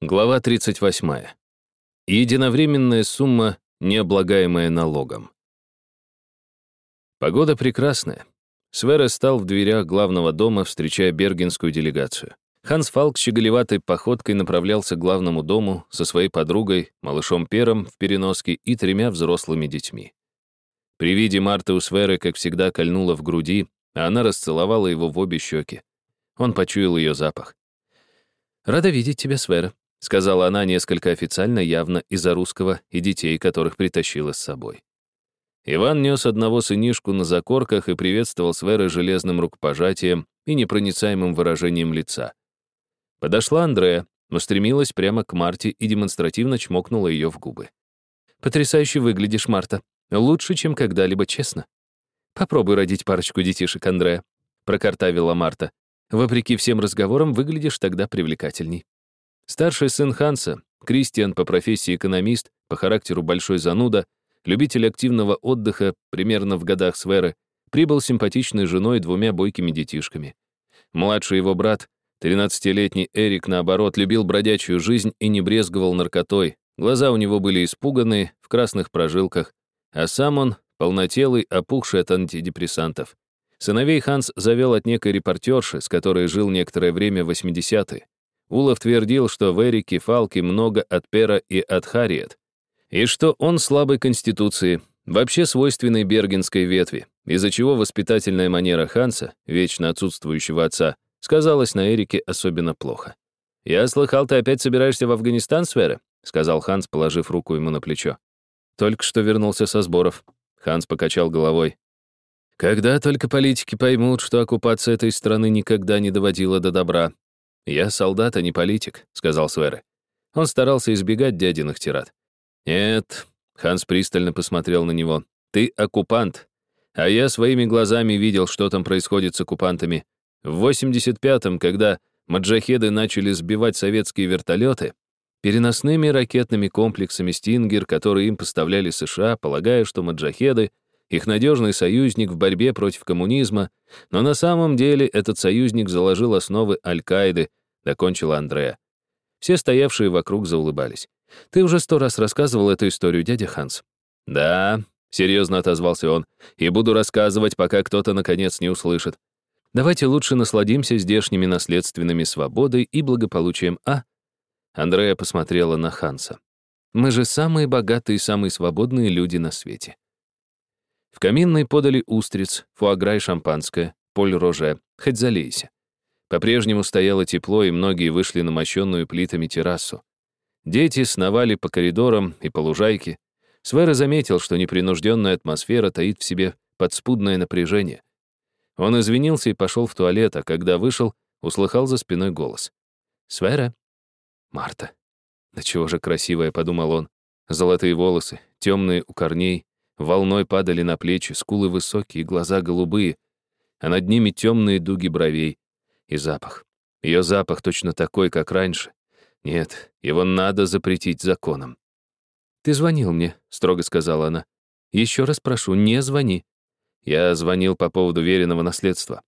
Глава 38. Единовременная сумма, не облагаемая налогом. Погода прекрасная. Свере стал в дверях главного дома, встречая бергенскую делегацию. Ханс Фалк щеголеватой походкой направлялся к главному дому со своей подругой, малышом Пером в переноске и тремя взрослыми детьми. При виде Марты у Сверы, как всегда, кольнула в груди, а она расцеловала его в обе щеки. Он почуял ее запах. «Рада видеть тебя, Свера», — сказала она несколько официально, явно из-за русского и детей, которых притащила с собой. Иван нес одного сынишку на закорках и приветствовал Свера железным рукопожатием и непроницаемым выражением лица. Подошла Андрея, устремилась прямо к Марте и демонстративно чмокнула ее в губы. «Потрясающе выглядишь, Марта. Лучше, чем когда-либо, честно. Попробуй родить парочку детишек, Андрея», — прокартавила Марта. «Вопреки всем разговорам, выглядишь тогда привлекательней». Старший сын Ханса, Кристиан по профессии экономист, по характеру большой зануда, любитель активного отдыха примерно в годах Сверы, прибыл симпатичной женой и двумя бойкими детишками. Младший его брат, 13-летний Эрик, наоборот, любил бродячую жизнь и не брезговал наркотой. Глаза у него были испуганные, в красных прожилках, а сам он полнотелый, опухший от антидепрессантов. Сыновей Ханс завел от некой репортерши, с которой жил некоторое время в 80-е. Улов твердил, что в Эрике Фалке много от Пера и от Харриет, и что он слабой конституции, вообще свойственной бергенской ветви, из-за чего воспитательная манера Ханса, вечно отсутствующего отца, сказалась на Эрике особенно плохо. «Я слыхал, ты опять собираешься в Афганистан, Свера?» — сказал Ханс, положив руку ему на плечо. «Только что вернулся со сборов». Ханс покачал головой. «Когда только политики поймут, что оккупация этой страны никогда не доводила до добра, «Я солдат, а не политик», — сказал Суэре. Он старался избегать дядиных тират. «Нет», — Ханс пристально посмотрел на него, — «ты оккупант. А я своими глазами видел, что там происходит с оккупантами. В 85-м, когда маджахеды начали сбивать советские вертолеты, переносными ракетными комплексами «Стингер», которые им поставляли США, полагая, что маджахеды их надежный союзник в борьбе против коммунизма, но на самом деле этот союзник заложил основы Аль-Каиды, докончила Андреа. Все стоявшие вокруг заулыбались. «Ты уже сто раз рассказывал эту историю, дядя Ханс». «Да», — серьезно отозвался он, «и буду рассказывать, пока кто-то, наконец, не услышит. Давайте лучше насладимся здешними наследственными свободой и благополучием, а?» Андрея посмотрела на Ханса. «Мы же самые богатые и самые свободные люди на свете». В каминной подали устриц, фуагра и шампанское, поль-роже, хоть залейся. По-прежнему стояло тепло, и многие вышли на мощенную плитами террасу. Дети сновали по коридорам и по лужайке. Свера заметил, что непринужденная атмосфера таит в себе подспудное напряжение. Он извинился и пошел в туалет, а когда вышел, услыхал за спиной голос. «Свера?» «Марта». «Да чего же красивая», — подумал он. Золотые волосы, темные у корней, волной падали на плечи, скулы высокие, глаза голубые, а над ними темные дуги бровей. И запах. Ее запах точно такой, как раньше. Нет, его надо запретить законом. «Ты звонил мне», — строго сказала она. «Еще раз прошу, не звони». Я звонил по поводу веренного наследства.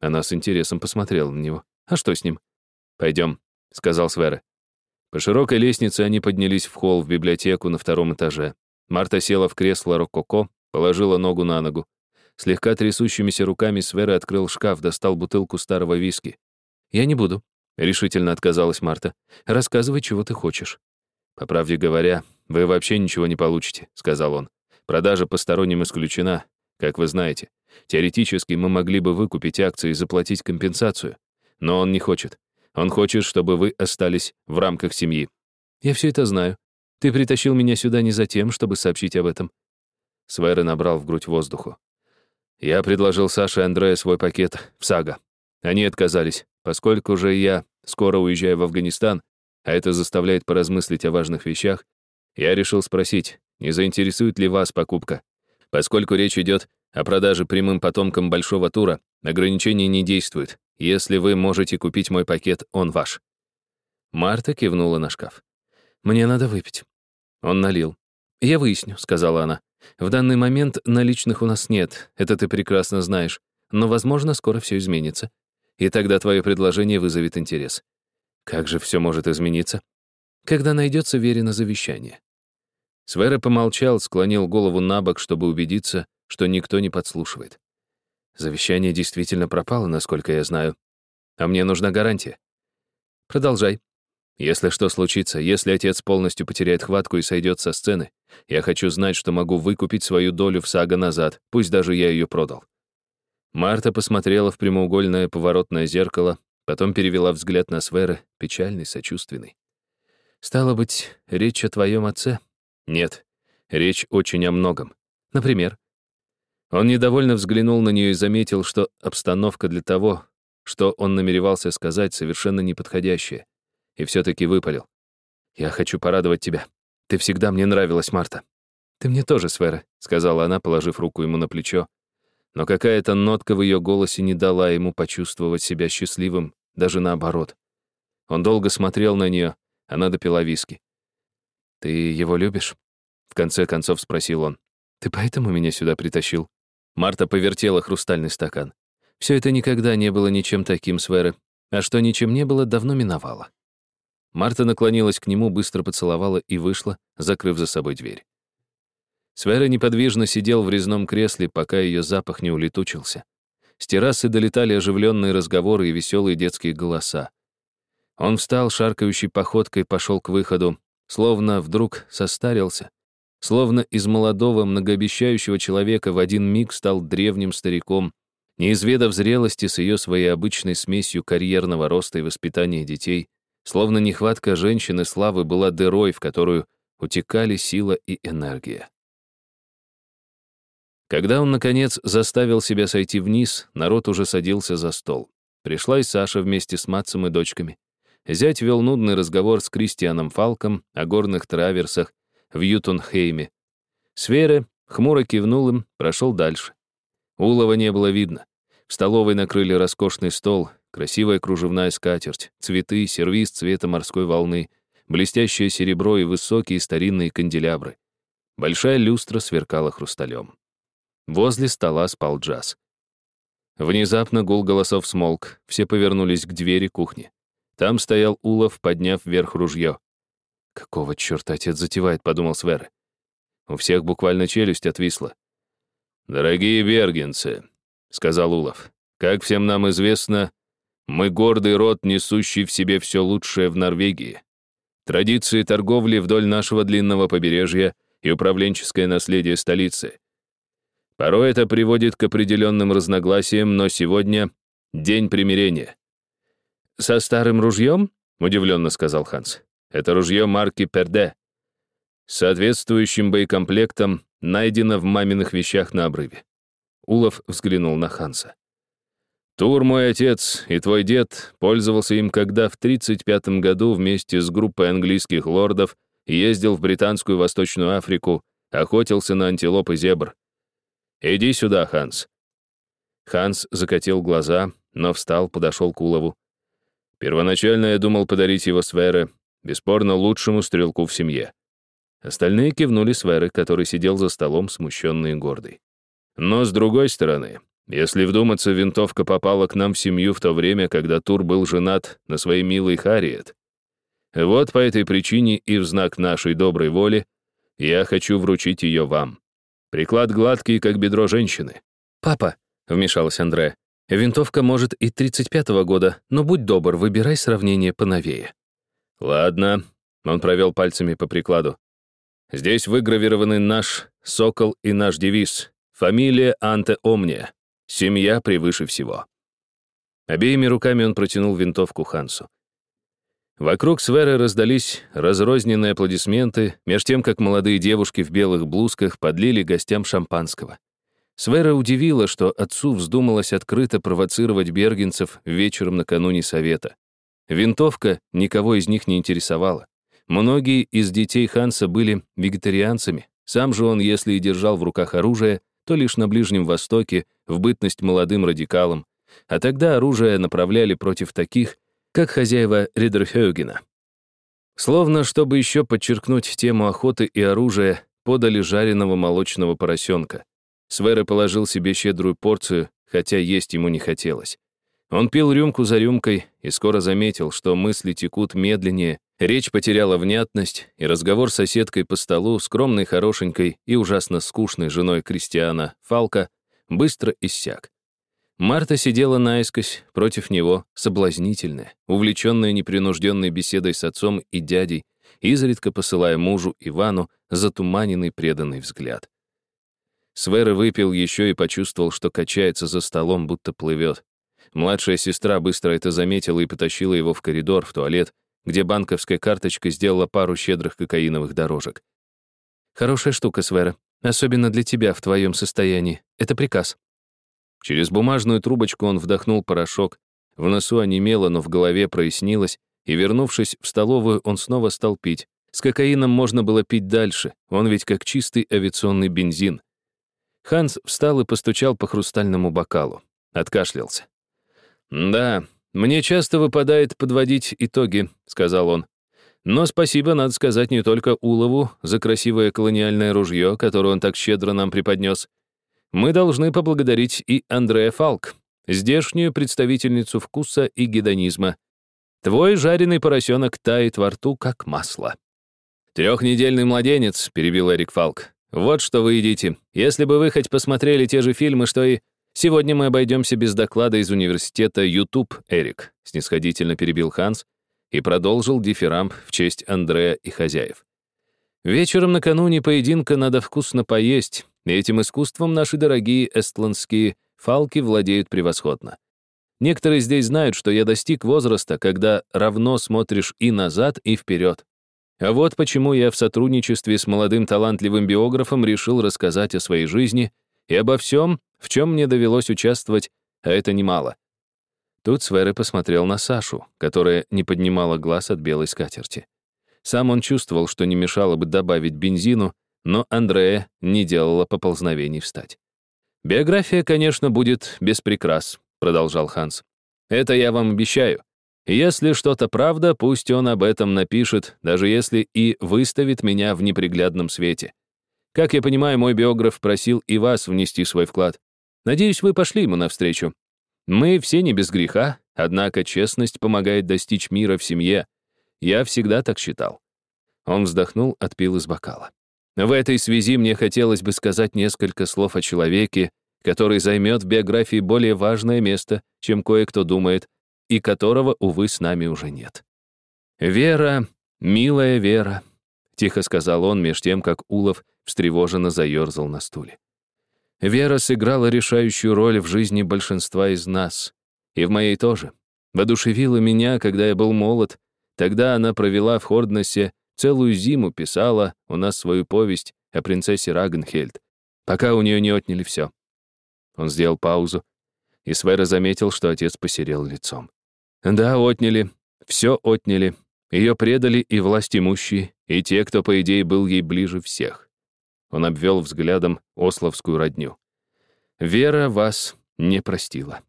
Она с интересом посмотрела на него. «А что с ним?» «Пойдем», — сказал Свера. По широкой лестнице они поднялись в холл в библиотеку на втором этаже. Марта села в кресло рококо, положила ногу на ногу. Слегка трясущимися руками Свера открыл шкаф, достал бутылку старого виски. «Я не буду», — решительно отказалась Марта. «Рассказывай, чего ты хочешь». «По правде говоря, вы вообще ничего не получите», — сказал он. «Продажа посторонним исключена, как вы знаете. Теоретически мы могли бы выкупить акции и заплатить компенсацию. Но он не хочет. Он хочет, чтобы вы остались в рамках семьи». «Я все это знаю. Ты притащил меня сюда не за тем, чтобы сообщить об этом». Свера набрал в грудь воздуху. Я предложил Саше и Андрея свой пакет в Сага. Они отказались, поскольку же я скоро уезжаю в Афганистан, а это заставляет поразмыслить о важных вещах, я решил спросить, не заинтересует ли вас покупка. Поскольку речь идет о продаже прямым потомкам большого тура, ограничения не действуют. Если вы можете купить мой пакет, он ваш». Марта кивнула на шкаф. «Мне надо выпить». Он налил. «Я выясню», — сказала она. В данный момент наличных у нас нет, это ты прекрасно знаешь, но, возможно, скоро все изменится. И тогда твое предложение вызовет интерес. Как же все может измениться? когда найдется Верина завещание. Свера помолчал, склонил голову на бок, чтобы убедиться, что никто не подслушивает. Завещание действительно пропало, насколько я знаю. А мне нужна гарантия. Продолжай. Если что случится, если отец полностью потеряет хватку и сойдет со сцены, я хочу знать, что могу выкупить свою долю в сага назад, пусть даже я ее продал. Марта посмотрела в прямоугольное поворотное зеркало, потом перевела взгляд на Свера, печальный, сочувственный. «Стало быть, речь о твоем отце?» «Нет, речь очень о многом. Например?» Он недовольно взглянул на нее и заметил, что обстановка для того, что он намеревался сказать, совершенно неподходящая и все-таки выпалил. «Я хочу порадовать тебя. Ты всегда мне нравилась, Марта». «Ты мне тоже, Свера», — сказала она, положив руку ему на плечо. Но какая-то нотка в ее голосе не дала ему почувствовать себя счастливым, даже наоборот. Он долго смотрел на нее, она допила виски. «Ты его любишь?» В конце концов спросил он. «Ты поэтому меня сюда притащил?» Марта повертела хрустальный стакан. Все это никогда не было ничем таким, Свера. А что ничем не было, давно миновало. Марта наклонилась к нему, быстро поцеловала и вышла, закрыв за собой дверь. Свера неподвижно сидел в резном кресле, пока ее запах не улетучился. С террасы долетали оживленные разговоры и веселые детские голоса. Он встал, шаркающей походкой пошел к выходу, словно вдруг состарился, словно из молодого, многообещающего человека в один миг стал древним стариком, не изведав зрелости с ее своей обычной смесью карьерного роста и воспитания детей, Словно нехватка женщины славы была дырой, в которую утекали сила и энергия. Когда он, наконец, заставил себя сойти вниз, народ уже садился за стол. Пришла и Саша вместе с Матцем и дочками. Зять вел нудный разговор с Кристианом Фалком о горных траверсах в Ютунхейме. Свера хмуро кивнул им, прошел дальше. Улова не было видно. В столовой накрыли роскошный стол, Красивая кружевная скатерть, цветы, сервиз цвета морской волны, блестящее серебро и высокие старинные канделябры. Большая люстра сверкала хрусталем. Возле стола спал джаз. Внезапно гул голосов смолк, все повернулись к двери кухни. Там стоял Улов, подняв вверх ружье. «Какого черта отец затевает?» — подумал Свер. У всех буквально челюсть отвисла. «Дорогие бергенцы», — сказал Улов, — «как всем нам известно, мы гордый род, несущий в себе все лучшее в Норвегии. Традиции торговли вдоль нашего длинного побережья и управленческое наследие столицы. Порой это приводит к определенным разногласиям, но сегодня — день примирения. «Со старым ружьем?» — удивленно сказал Ханс. «Это ружье марки Перде. Соответствующим боекомплектом найдено в маминых вещах на обрыве». Улов взглянул на Ханса. Тур, мой отец и твой дед пользовался им, когда в 35 году вместе с группой английских лордов ездил в Британскую Восточную Африку, охотился на антилоп и зебр. Иди сюда, Ханс. Ханс закатил глаза, но встал, подошел к Улову. Первоначально я думал подарить его Свере, бесспорно лучшему стрелку в семье. Остальные кивнули Свере, который сидел за столом, смущенный и гордый. Но, с другой стороны, если вдуматься, винтовка попала к нам в семью в то время, когда Тур был женат на своей милой Харриет. Вот по этой причине и в знак нашей доброй воли я хочу вручить ее вам. Приклад гладкий, как бедро женщины. «Папа», — вмешалась Андре, — «винтовка может и 35-го года, но будь добр, выбирай сравнение поновее». «Ладно», — он провел пальцами по прикладу. «Здесь выгравированы наш сокол и наш девиз. Фамилия Анте Омния. Семья превыше всего. Обеими руками он протянул винтовку Хансу. Вокруг Свера раздались разрозненные аплодисменты, меж тем, как молодые девушки в белых блузках подлили гостям шампанского. Свера удивила, что отцу вздумалось открыто провоцировать бергенцев вечером накануне совета. Винтовка никого из них не интересовала. Многие из детей Ханса были вегетарианцами. Сам же он, если и держал в руках оружие, то лишь на Ближнем Востоке, в бытность молодым радикалом, а тогда оружие направляли против таких, как хозяева Ридерхёгена. Словно, чтобы еще подчеркнуть тему охоты и оружия, подали жареного молочного поросенка. Свера положил себе щедрую порцию, хотя есть ему не хотелось. Он пил рюмку за рюмкой и скоро заметил, что мысли текут медленнее, Речь потеряла внятность, и разговор с соседкой по столу, скромной, хорошенькой и ужасно скучной женой Кристиана Фалка, быстро иссяк. Марта сидела наискось против него, соблазнительная, увлеченная непринужденной беседой с отцом и дядей, изредка посылая мужу Ивану затуманенный преданный взгляд. Свера выпил еще и почувствовал, что качается за столом, будто плывет. Младшая сестра быстро это заметила и потащила его в коридор, в туалет, где банковская карточка сделала пару щедрых кокаиновых дорожек. «Хорошая штука, Свера, особенно для тебя в твоем состоянии. Это приказ», Через бумажную трубочку он вдохнул порошок, в носу онемело, но в голове прояснилось, и, вернувшись в столовую, он снова стал пить. С кокаином можно было пить дальше, он ведь как чистый авиационный бензин. Ханс встал и постучал по хрустальному бокалу. Откашлялся. «Да, мне часто выпадает подводить итоги», — сказал он. «Но спасибо, надо сказать, не только Улову за красивое колониальное ружье, которое он так щедро нам преподнес, мы должны поблагодарить и Андрея Фалк, здешнюю представительницу вкуса и гедонизма. Твой жареный поросенок тает во рту, как масло. «Трехнедельный младенец», — перебил Эрик Фалк. «Вот что вы едите. Если бы вы хоть посмотрели те же фильмы, что и... Сегодня мы обойдемся без доклада из университета YouTube, Эрик», — снисходительно перебил Ханс и продолжил дифирамб в честь Андрея и хозяев. «Вечером накануне поединка надо вкусно поесть, Этим искусством наши дорогие эстландские фалки владеют превосходно. Некоторые здесь знают, что я достиг возраста, когда равно смотришь и назад, и вперед. А вот почему я в сотрудничестве с молодым талантливым биографом решил рассказать о своей жизни и обо всем, в чем мне довелось участвовать, а это немало. Тут Сверы посмотрел на Сашу, которая не поднимала глаз от белой скатерти. Сам он чувствовал, что не мешало бы добавить бензину, но Андрея не делала поползновений встать. «Биография, конечно, будет без прикрас», — продолжал Ханс. «Это я вам обещаю. Если что-то правда, пусть он об этом напишет, даже если и выставит меня в неприглядном свете. Как я понимаю, мой биограф просил и вас внести свой вклад. Надеюсь, вы пошли ему навстречу. Мы все не без греха, однако честность помогает достичь мира в семье. Я всегда так считал». Он вздохнул, отпил из бокала. В этой связи мне хотелось бы сказать несколько слов о человеке, который займет в биографии более важное место, чем кое-кто думает, и которого, увы, с нами уже нет. «Вера, милая Вера», — тихо сказал он, меж тем, как Улов встревоженно заерзал на стуле. «Вера сыграла решающую роль в жизни большинства из нас, и в моей тоже. Водушевила меня, когда я был молод, тогда она провела в Хорднессе Целую зиму писала у нас свою повесть о принцессе Рагенхельд, пока у нее не отняли все. Он сделал паузу, и Свера заметил, что отец посерел лицом. Да, отняли, все отняли. Ее предали и власть имущие, и те, кто, по идее, был ей ближе всех. Он обвел взглядом ословскую родню. «Вера вас не простила».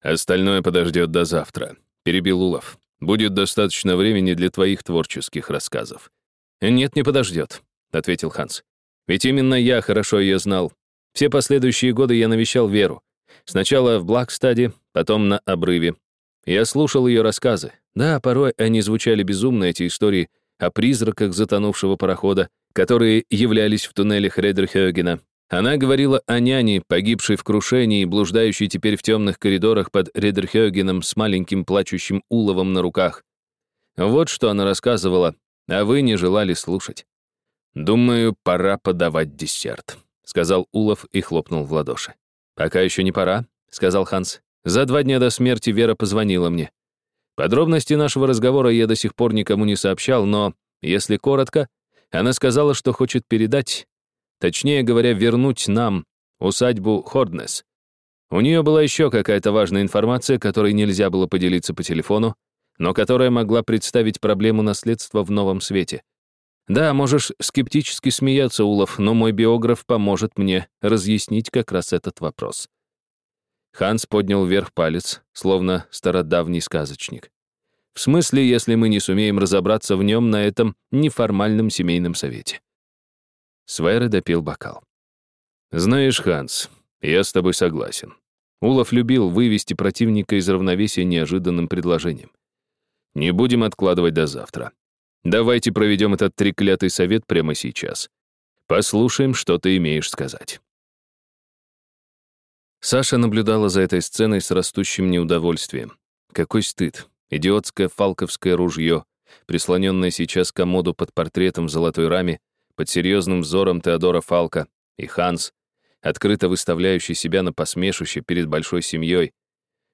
«Остальное подождет до завтра», — перебил Улов. Будет достаточно времени для твоих творческих рассказов». «Нет, не подождет», — ответил Ханс. «Ведь именно я хорошо ее знал. Все последующие годы я навещал Веру. Сначала в Блакстаде, потом на обрыве. Я слушал ее рассказы. Да, порой они звучали безумно, эти истории о призраках затонувшего парохода, которые являлись в туннелях Редерхёгена, она говорила о няне, погибшей в крушении блуждающей теперь в темных коридорах под Редерхёгеном с маленьким плачущим уловом на руках. Вот что она рассказывала, а вы не желали слушать. «Думаю, пора подавать десерт», — сказал Улов и хлопнул в ладоши. «Пока еще не пора», — сказал Ханс. «За два дня до смерти Вера позвонила мне. Подробности нашего разговора я до сих пор никому не сообщал, но, если коротко, она сказала, что хочет передать, Точнее говоря, вернуть нам усадьбу Хорднес. У нее была еще какая-то важная информация, которой нельзя было поделиться по телефону, но которая могла представить проблему наследства в новом свете. Да, можешь скептически смеяться, Улов, но мой биограф поможет мне разъяснить как раз этот вопрос. Ханс поднял вверх палец, словно стародавний сказочник. В смысле, если мы не сумеем разобраться в нем на этом неформальном семейном совете. Свайре допил бокал. «Знаешь, Ханс, я с тобой согласен. Улов любил вывести противника из равновесия неожиданным предложением. Не будем откладывать до завтра. Давайте проведем этот треклятый совет прямо сейчас. Послушаем, что ты имеешь сказать». Саша наблюдала за этой сценой с растущим неудовольствием. Какой стыд. Идиотское фалковское ружье, прислоненное сейчас к комоду под портретом в золотой раме, под серьезным взором Теодора Фалка, и Ханс, открыто выставляющий себя на посмешище перед большой семьей.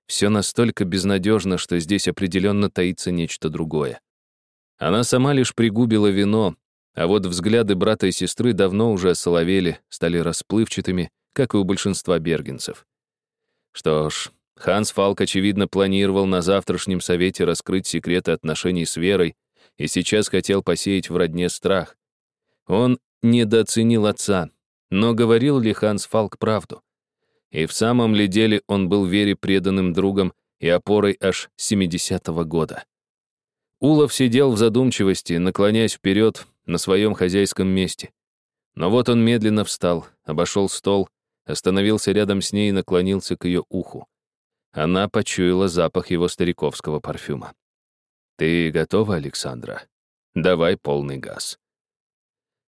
Все настолько безнадежно, что здесь определенно таится нечто другое. Она сама лишь пригубила вино, а вот взгляды брата и сестры давно уже осоловели, стали расплывчатыми, как и у большинства бергенцев. Что ж, Ханс Фалк, очевидно, планировал на завтрашнем совете раскрыть секреты отношений с Верой и сейчас хотел посеять в родне страх. Он недооценил отца, но говорил ли Ханс Фалк правду? И в самом ли деле он был Вере преданным другом и опорой аж 70-го года? Улов сидел в задумчивости, наклоняясь вперед на своем хозяйском месте. Но вот он медленно встал, обошел стол остановился рядом с ней и наклонился к ее уху. Она почуяла запах его стариковского парфюма. «Ты готова, Александра? Давай полный газ».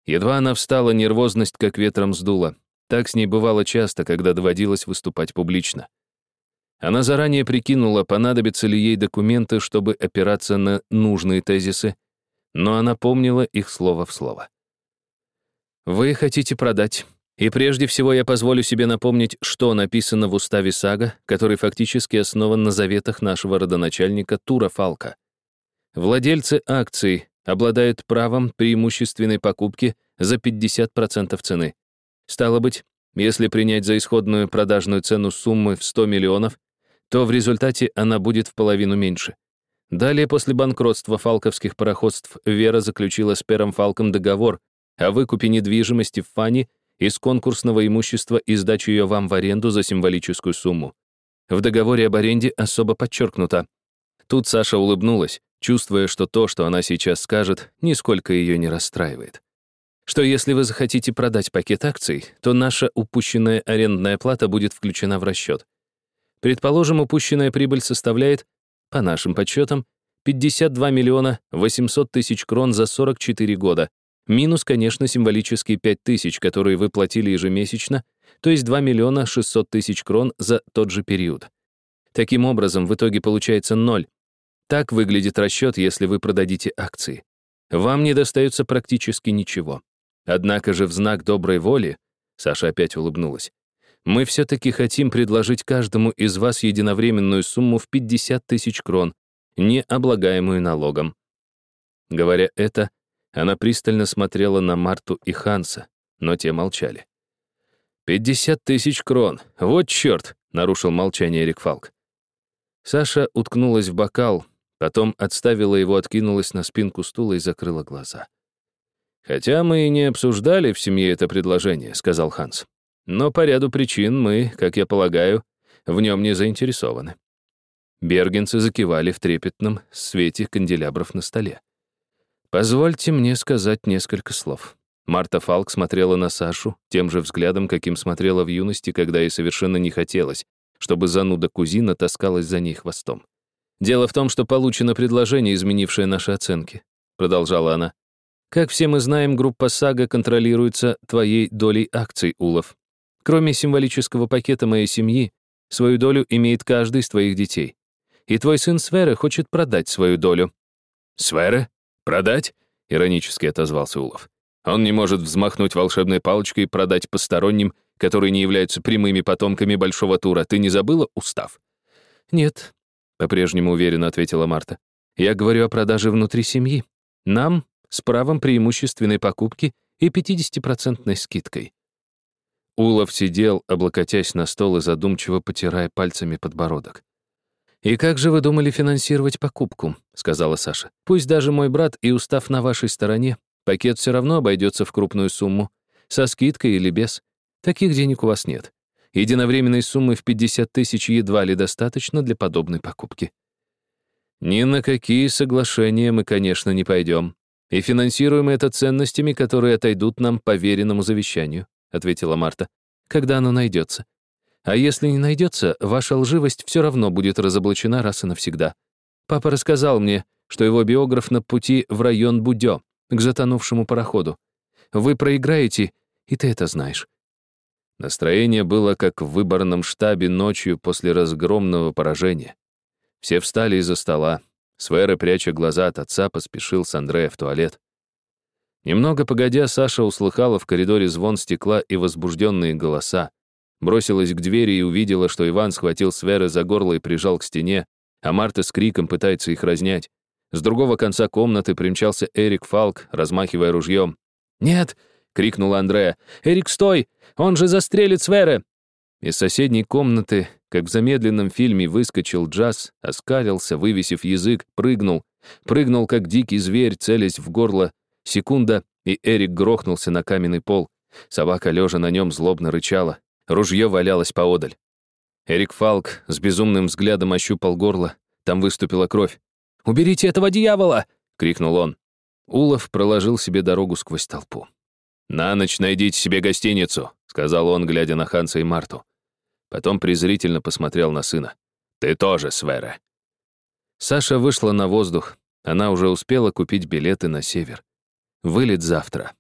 Едва она встала, нервозность как ветром сдула. Так с ней бывало часто, когда доводилось выступать публично. Она заранее прикинула, понадобятся ли ей документы, чтобы опираться на нужные тезисы, но она помнила их слово в слово. «Вы хотите продать и прежде всего я позволю себе напомнить, что написано в уставе Сага, который фактически основан на заветах нашего родоначальника Тура Фалка. Владельцы акций обладают правом преимущественной покупки за 50% цены. Стало быть, если принять за исходную продажную цену суммы в 100 миллионов, то в результате она будет в половину меньше. Далее, после банкротства фалковских пароходств, Вера заключила с Пером Фалком договор о выкупе недвижимости в Фане из конкурсного имущества и сдачу ее вам в аренду за символическую сумму. В договоре об аренде особо подчеркнуто. Тут Саша улыбнулась, чувствуя, что то, что она сейчас скажет, нисколько ее не расстраивает. Что если вы захотите продать пакет акций, то наша упущенная арендная плата будет включена в расчет. Предположим, упущенная прибыль составляет, по нашим подсчетам, 52 миллиона 800 тысяч крон за 44 года, Минус, конечно, символические 5 тысяч, которые вы платили ежемесячно, то есть 2 миллиона 600 тысяч крон за тот же период. Таким образом, в итоге получается ноль. Так выглядит расчет, если вы продадите акции. Вам не достается практически ничего. Однако же в знак доброй воли, Саша опять улыбнулась, мы все-таки хотим предложить каждому из вас единовременную сумму в 50 тысяч крон, не облагаемую налогом. Говоря это, она пристально смотрела на Марту и Ханса, но те молчали. «Пятьдесят тысяч крон! Вот черт!» — нарушил молчание Эрик Фалк. Саша уткнулась в бокал, потом отставила его, откинулась на спинку стула и закрыла глаза. «Хотя мы и не обсуждали в семье это предложение», — сказал Ханс. «Но по ряду причин мы, как я полагаю, в нем не заинтересованы». Бергенцы закивали в трепетном свете канделябров на столе. «Позвольте мне сказать несколько слов». Марта Фалк смотрела на Сашу тем же взглядом, каким смотрела в юности, когда ей совершенно не хотелось, чтобы зануда-кузина таскалась за ней хвостом. «Дело в том, что получено предложение, изменившее наши оценки», — продолжала она. «Как все мы знаем, группа «Сага» контролируется твоей долей акций, Улов. Кроме символического пакета моей семьи, свою долю имеет каждый из твоих детей. И твой сын Свера хочет продать свою долю». «Свера?» «Продать?» — иронически отозвался Улов. «Он не может взмахнуть волшебной палочкой и продать посторонним, которые не являются прямыми потомками Большого Тура. Ты не забыла устав?» «Нет», — по-прежнему уверенно ответила Марта. «Я говорю о продаже внутри семьи. Нам с правом преимущественной покупки и 50-процентной скидкой». Улов сидел, облокотясь на стол и задумчиво потирая пальцами подбородок. «И как же вы думали финансировать покупку?» — сказала Саша. «Пусть даже мой брат и устав на вашей стороне, пакет все равно обойдется в крупную сумму. Со скидкой или без. Таких денег у вас нет. Единовременной суммы в 50 тысяч едва ли достаточно для подобной покупки». «Ни на какие соглашения мы, конечно, не пойдем. И финансируем это ценностями, которые отойдут нам по веренному завещанию», — ответила Марта. «Когда оно найдется?» А если не найдется, ваша лживость все равно будет разоблачена раз и навсегда. Папа рассказал мне, что его биограф на пути в район Будё, к затонувшему пароходу. Вы проиграете, и ты это знаешь. Настроение было как в выборном штабе ночью после разгромного поражения. Все встали из-за стола. Свера, пряча глаза от отца, поспешил с Андрея в туалет. Немного погодя, Саша услыхала в коридоре звон стекла и возбужденные голоса. Бросилась к двери и увидела, что Иван схватил Сверы за горло и прижал к стене, а Марта с криком пытается их разнять. С другого конца комнаты примчался Эрик Фалк, размахивая ружьем. «Нет!» — крикнула Андрея. «Эрик, стой! Он же застрелит Сверы!» Из соседней комнаты, как в замедленном фильме, выскочил Джаз, оскалился, вывесив язык, прыгнул. Прыгнул, как дикий зверь, целясь в горло. Секунда, и Эрик грохнулся на каменный пол. Собака, лежа на нем, злобно рычала. Ружье валялось поодаль. Эрик Фалк с безумным взглядом ощупал горло. Там выступила кровь. «Уберите этого дьявола!» — крикнул он. Улов проложил себе дорогу сквозь толпу. «На ночь найдите себе гостиницу», — сказал он, глядя на Ханса и Марту. Потом презрительно посмотрел на сына. «Ты тоже, Свера». Саша вышла на воздух. Она уже успела купить билеты на север. Вылет завтра.